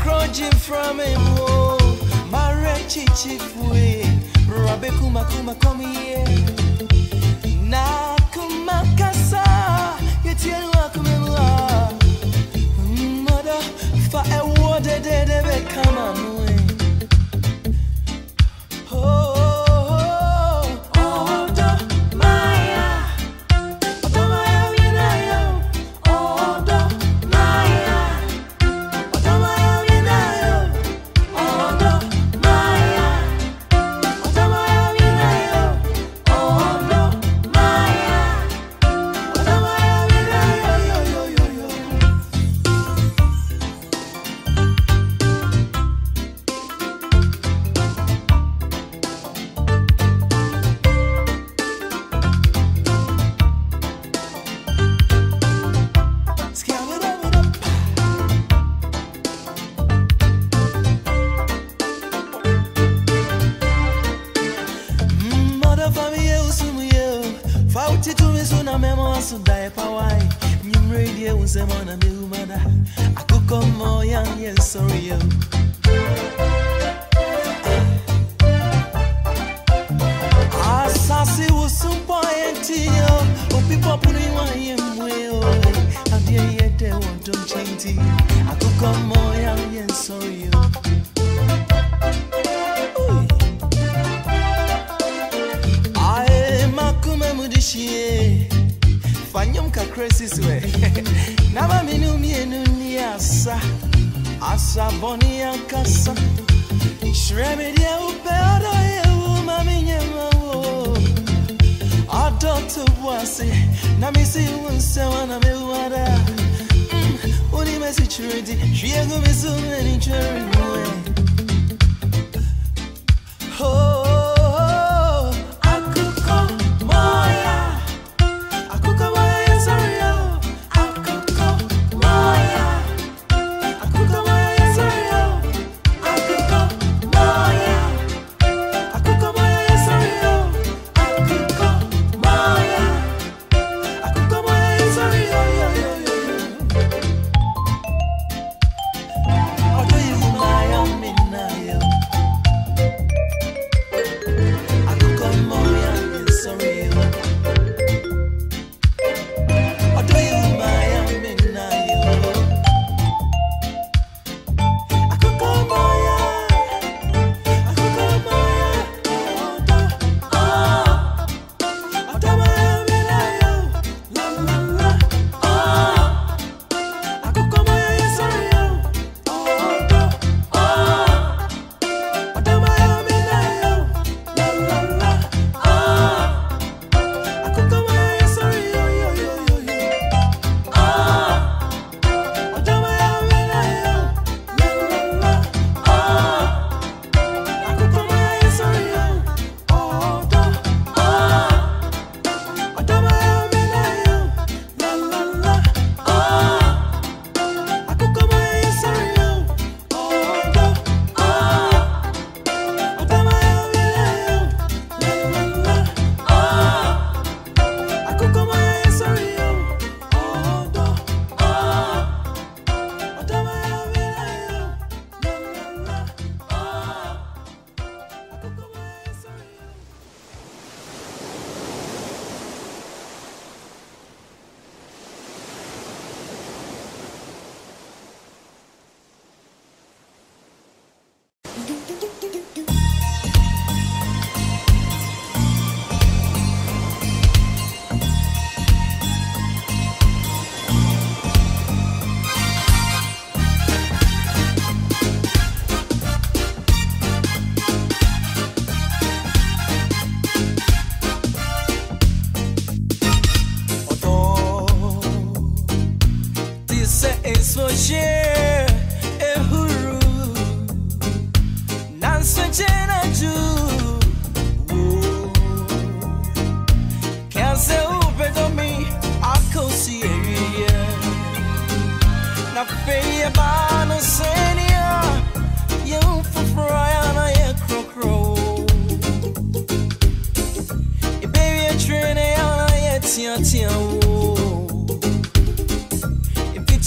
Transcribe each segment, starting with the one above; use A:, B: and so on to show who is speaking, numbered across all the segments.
A: crunching from him. Mare chichi fue. Rabe kuma kuma come here. Na kuma kasa. Yetienu akumemwa. Mm, mother, fa e wode de de be Akuko mo yang yen sorry yo Asasi usumpo enti yo Opi popu ni wa yemwe yo Adie yete wonton chenti Akuko mo sorry yo Ooh. Ae makume mudishie Fanyom ka crazy ni asa Asa boni ankasa Shreme dia upe odo ye u mami nyema wo Odo tu wasi Na misi unse wana me wada Mm, Uni mesi churedi Shie gumi sume ni Oh,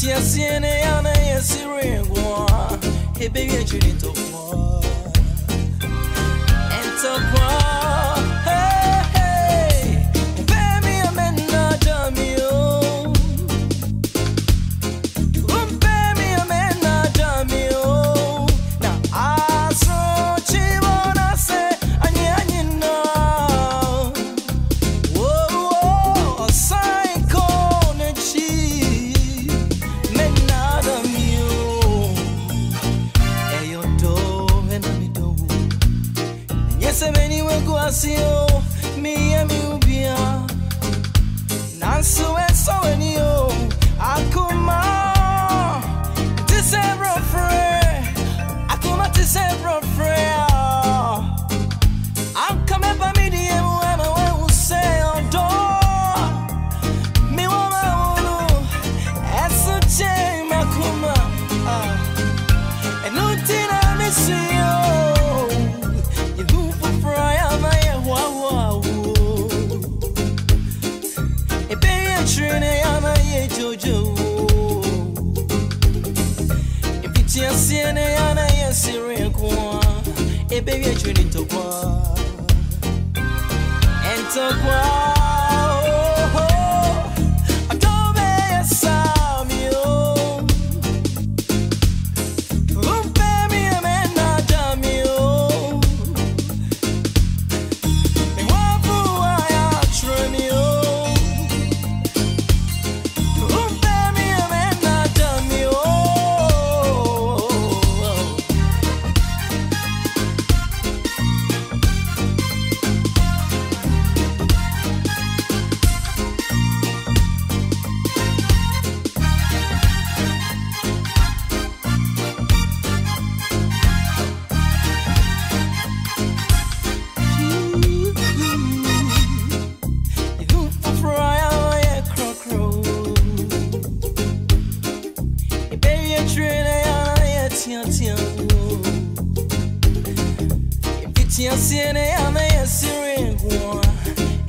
A: Tia siene yana yesi ringwa Hebe ye chiri tokwa Entokwa Hey. baby, you're turning to one. And to one.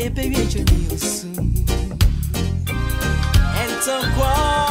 A: E per i Epey viejo Nilsson En tan qua.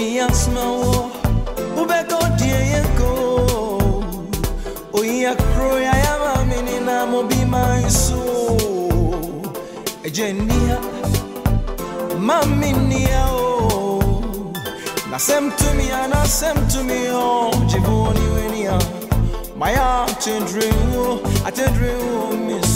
A: yasma wo ubeko die yeko oya kroya ya mamini na mobima isu ejenia mamini ya o. Nasem to me anasem to me oh. jivoni wenia my heart and dream wo oh miss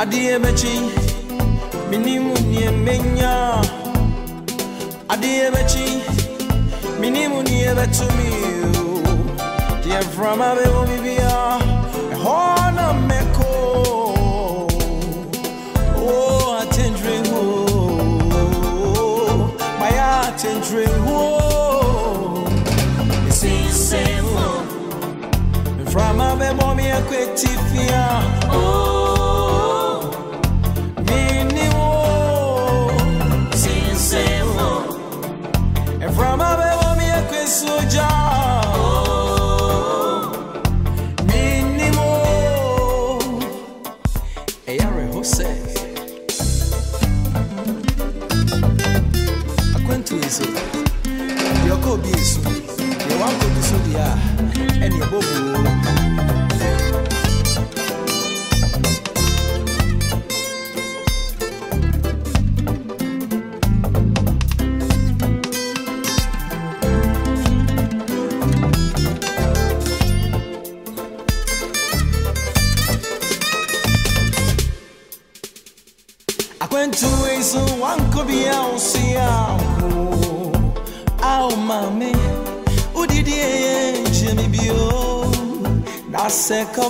A: adeɛ bɛkyi menim neɛ menya. Adeɛ bɛkyi menim neɛ bɛtumi deɛ mframa bɛwɔ me bia ɛhɔ na mɛkɔ oh, atendere ho. Mayɛ atendere ho. Mframa bɛbɔ me akwati fia. Oh.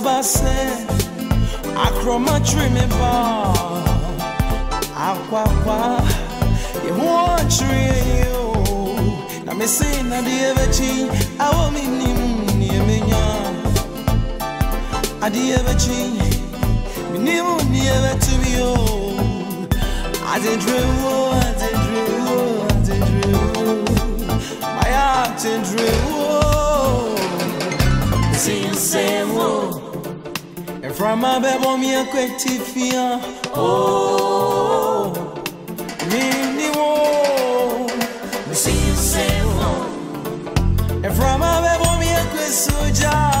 A: Kọbase akromatiri mi ba akwakwa ihu ọchiri eyi o na mesi na di ebechi awo mi nim ni emenya adi ebechi mi nim ni ebetumi o adedre wo adedre wo adedre wo maya adedre wo. Sincero from a bebo mi a kwetifia oh mini wo. Mi sincero and from a bebo mi a kwesuja oh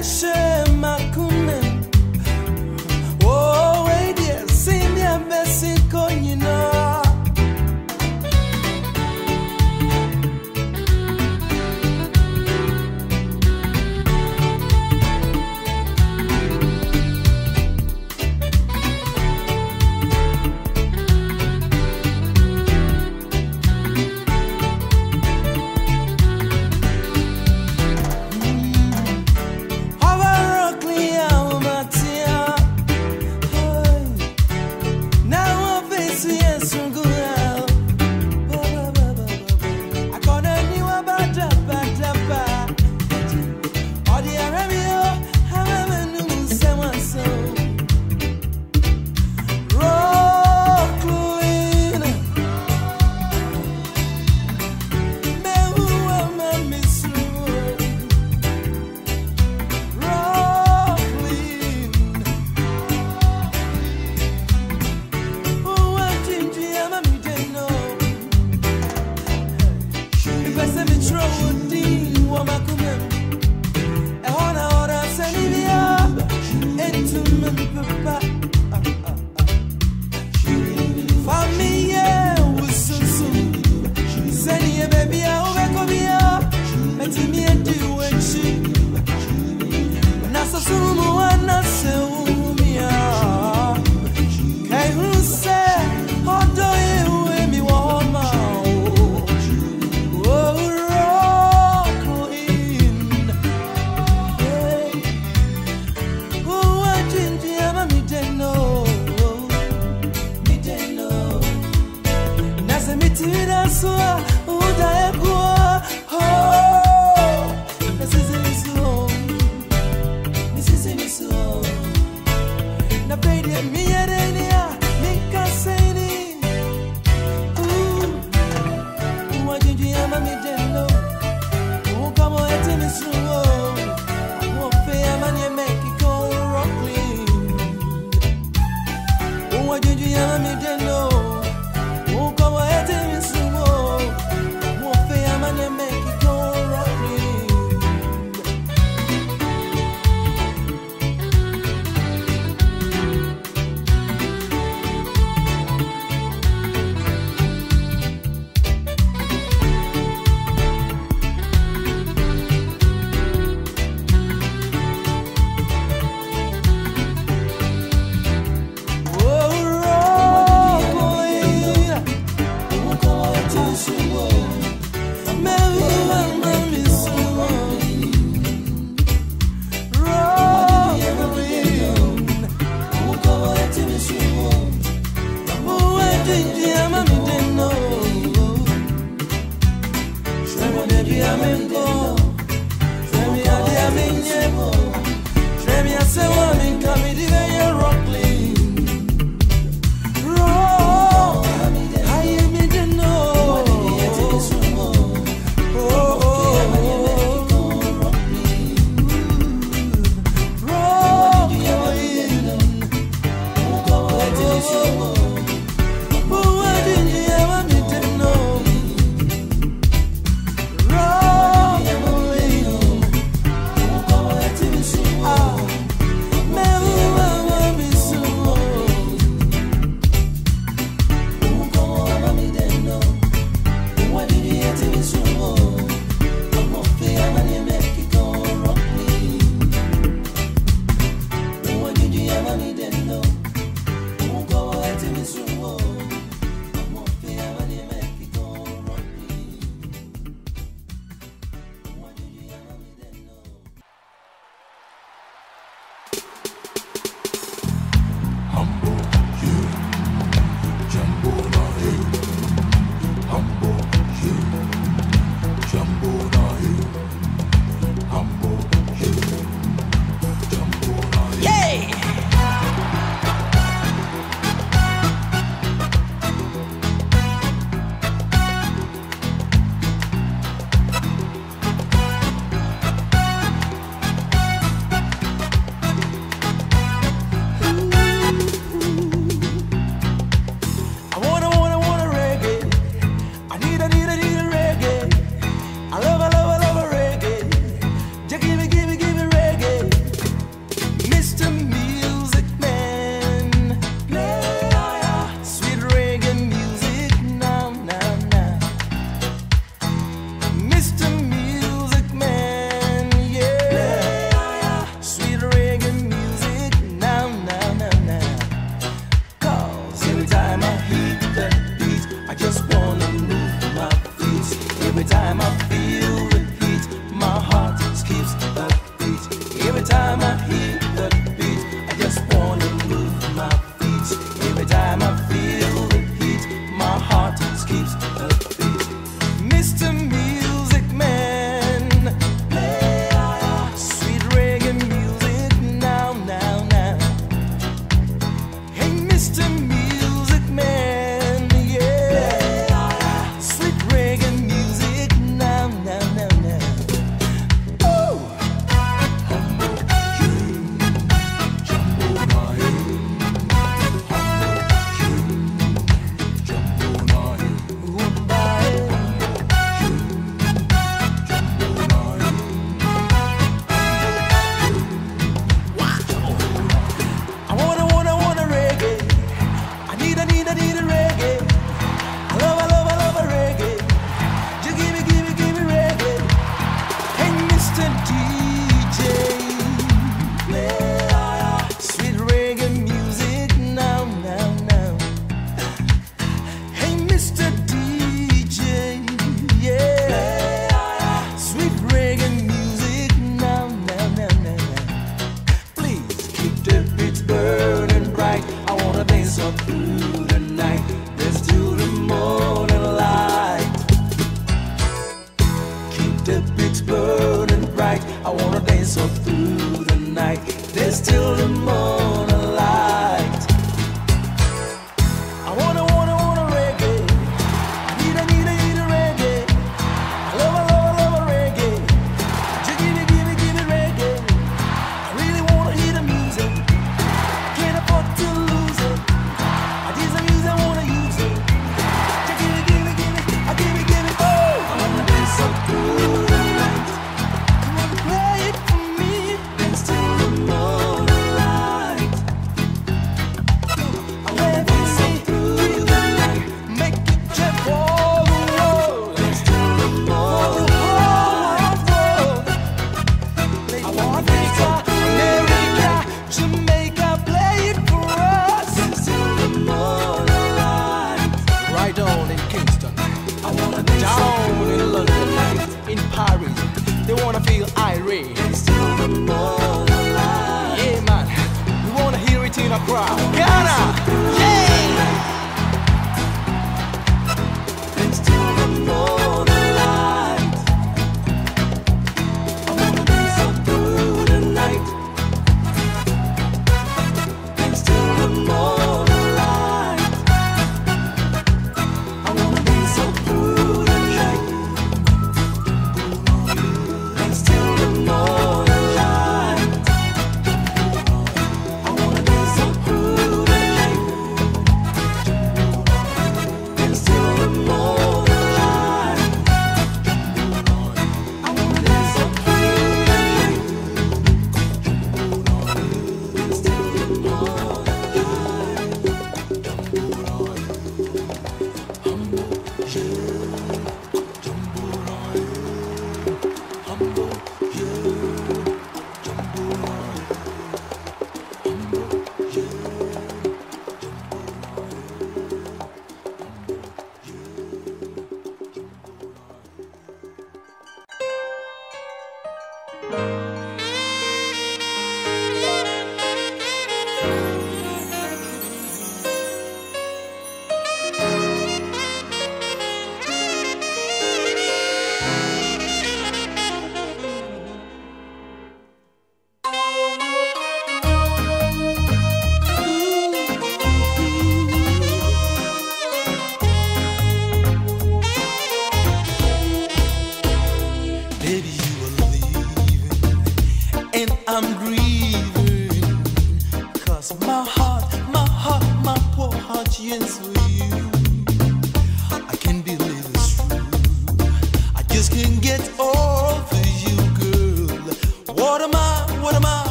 A: pressure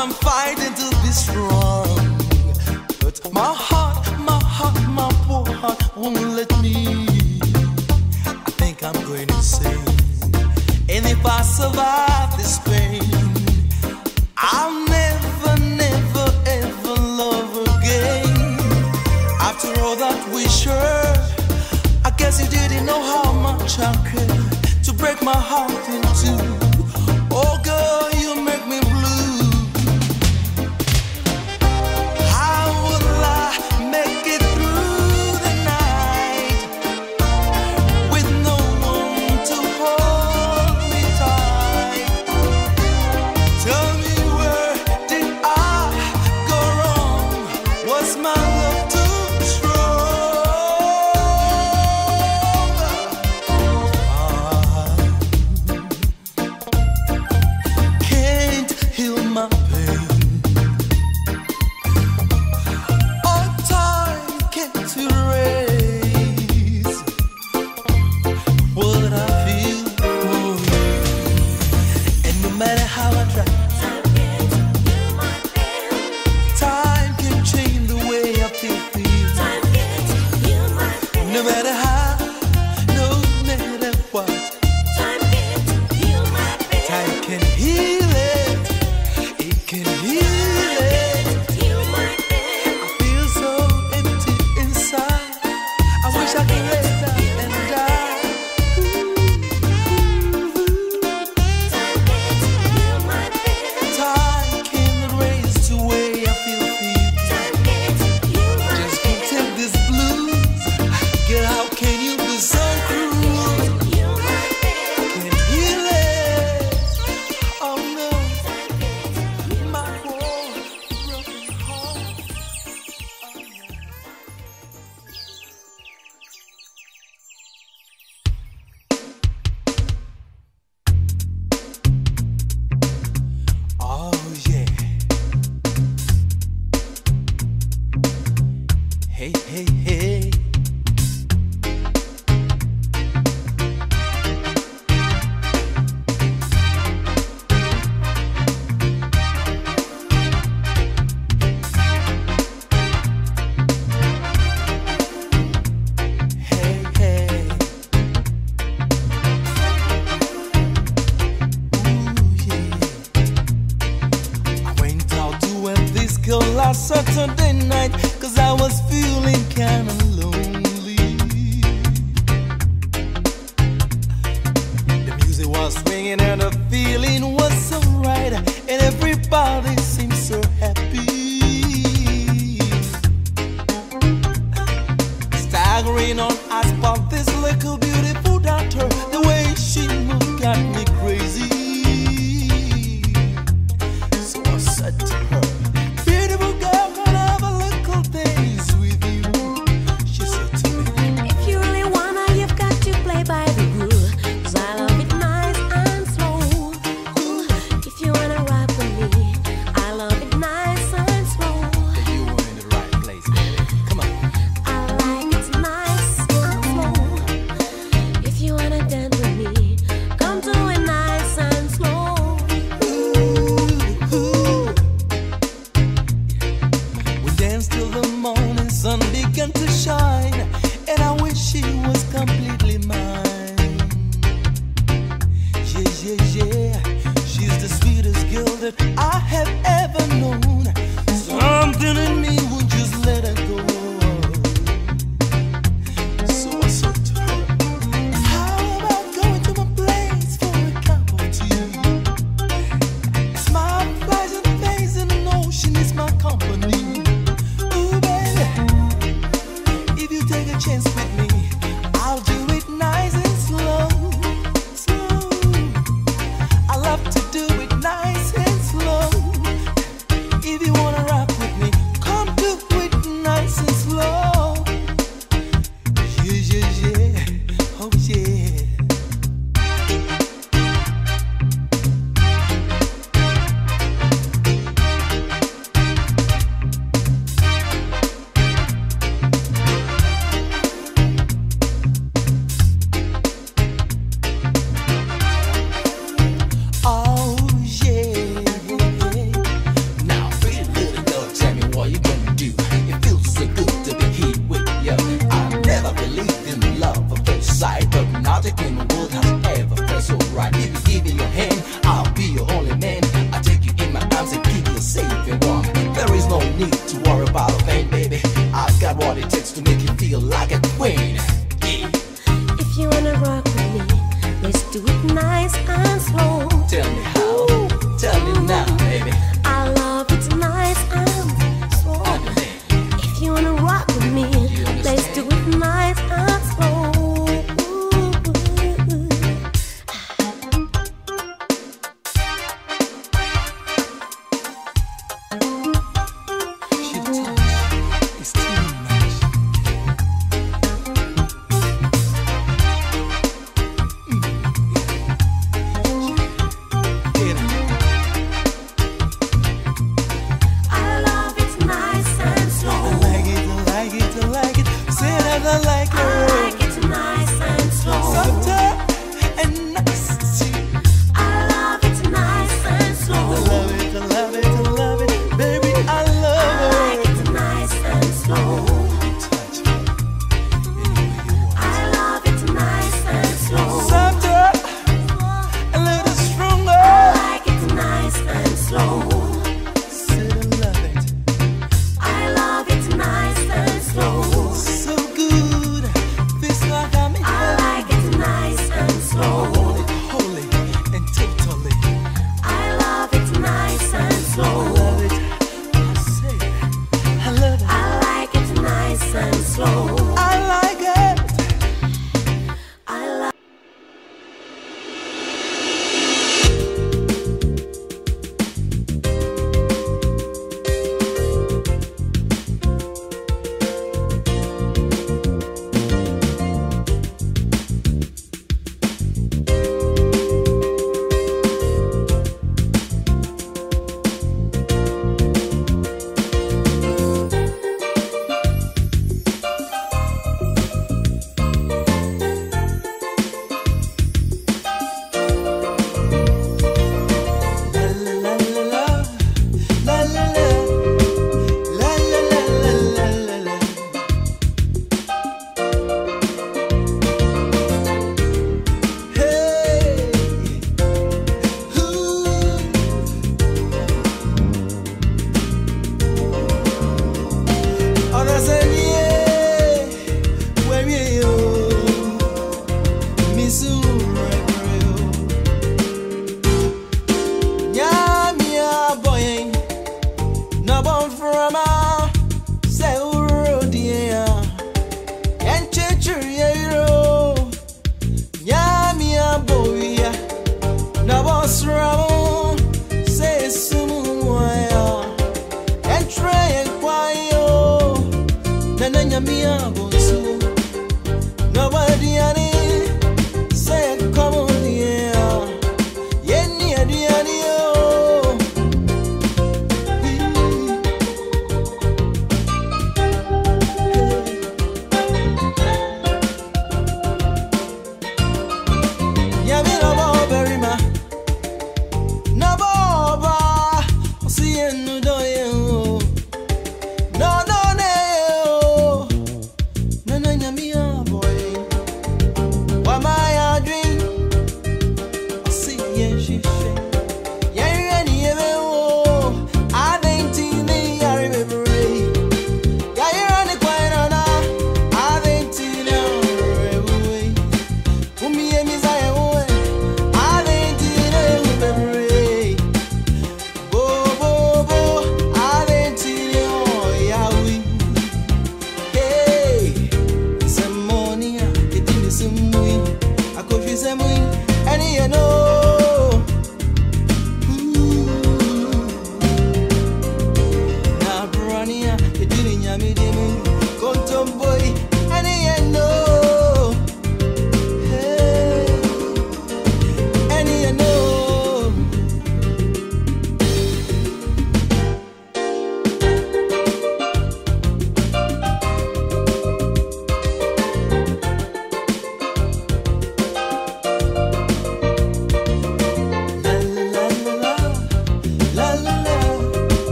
A: I'm fighting to be strong. But my heart, my heart, my poor heart won't let me. I think I'm going insane. And if I survive this pain,